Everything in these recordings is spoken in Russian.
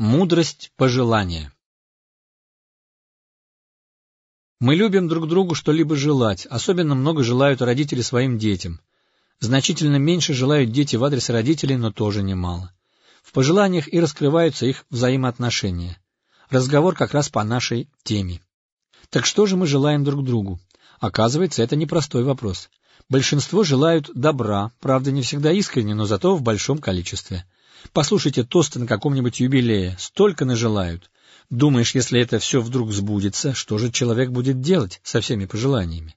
Мудрость пожелания Мы любим друг другу что-либо желать, особенно много желают родители своим детям. Значительно меньше желают дети в адрес родителей, но тоже немало. В пожеланиях и раскрываются их взаимоотношения. Разговор как раз по нашей теме. Так что же мы желаем друг другу? Оказывается, это непростой вопрос. Большинство желают добра, правда, не всегда искренне, но зато в большом количестве. Послушайте тосты на каком-нибудь юбилее, столько нажелают. Думаешь, если это все вдруг сбудется, что же человек будет делать со всеми пожеланиями?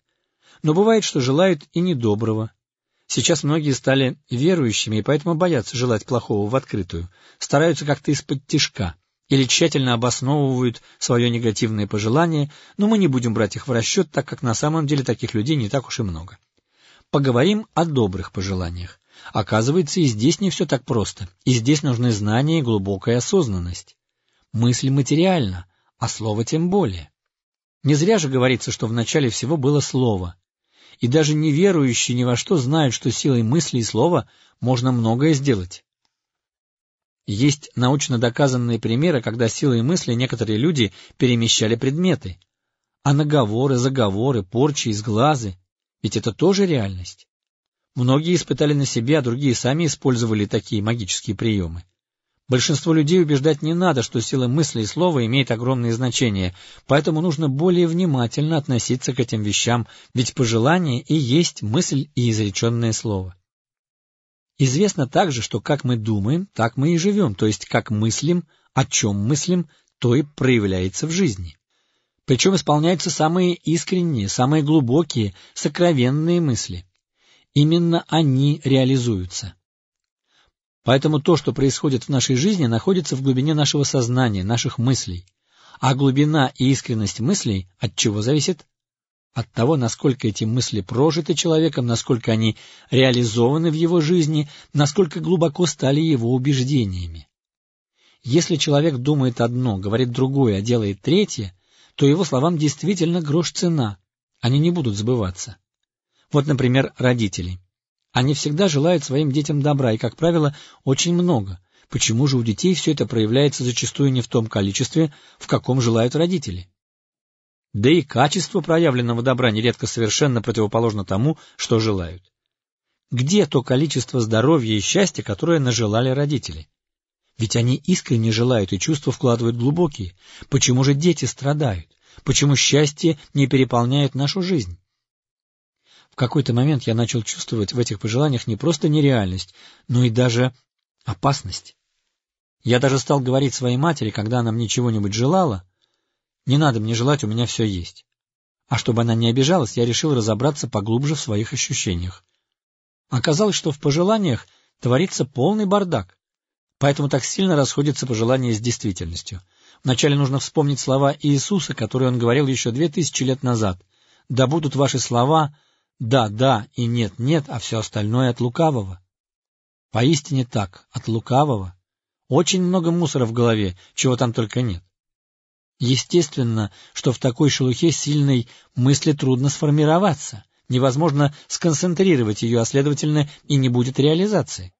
Но бывает, что желают и недоброго. Сейчас многие стали верующими и поэтому боятся желать плохого в открытую, стараются как-то из-под тишка или тщательно обосновывают свое негативное пожелание, но мы не будем брать их в расчет, так как на самом деле таких людей не так уж и много. Поговорим о добрых пожеланиях. Оказывается, и здесь не все так просто, и здесь нужны знания и глубокая осознанность. Мысль материальна, а слово тем более. Не зря же говорится, что в начале всего было слово. И даже неверующие ни во что знают, что силой мысли и слова можно многое сделать. Есть научно доказанные примеры, когда силой мысли некоторые люди перемещали предметы. А наговоры, заговоры, порчи, изглазы — ведь это тоже реальность. Многие испытали на себе, а другие сами использовали такие магические приемы. Большинство людей убеждать не надо, что сила мысли и слова имеет огромное значение, поэтому нужно более внимательно относиться к этим вещам, ведь пожелание и есть мысль и изреченное слово. Известно также, что как мы думаем, так мы и живем, то есть как мыслим, о чем мыслим, то и проявляется в жизни. Причем исполняются самые искренние, самые глубокие, сокровенные мысли. Именно они реализуются. Поэтому то, что происходит в нашей жизни, находится в глубине нашего сознания, наших мыслей. А глубина и искренность мыслей от чего зависит? От того, насколько эти мысли прожиты человеком, насколько они реализованы в его жизни, насколько глубоко стали его убеждениями. Если человек думает одно, говорит другое, а делает третье, то его словам действительно грош цена, они не будут сбываться. Вот, например, родители. Они всегда желают своим детям добра, и, как правило, очень много. Почему же у детей все это проявляется зачастую не в том количестве, в каком желают родители? Да и качество проявленного добра нередко совершенно противоположно тому, что желают. Где то количество здоровья и счастья, которое нажелали родители? Ведь они искренне желают и чувства вкладывают глубокие. Почему же дети страдают? Почему счастье не переполняет нашу жизнь? В какой-то момент я начал чувствовать в этих пожеланиях не просто нереальность, но и даже опасность. Я даже стал говорить своей матери, когда она мне чего-нибудь желала, «Не надо мне желать, у меня все есть». А чтобы она не обижалась, я решил разобраться поглубже в своих ощущениях. Оказалось, что в пожеланиях творится полный бардак, поэтому так сильно расходятся пожелания с действительностью. Вначале нужно вспомнить слова Иисуса, которые он говорил еще две тысячи лет назад. «Да будут ваши слова да, да и нет, нет, а все остальное от лукавого. Поистине так, от лукавого. Очень много мусора в голове, чего там только нет. Естественно, что в такой шелухе сильной мысли трудно сформироваться, невозможно сконцентрировать ее, а следовательно и не будет реализации.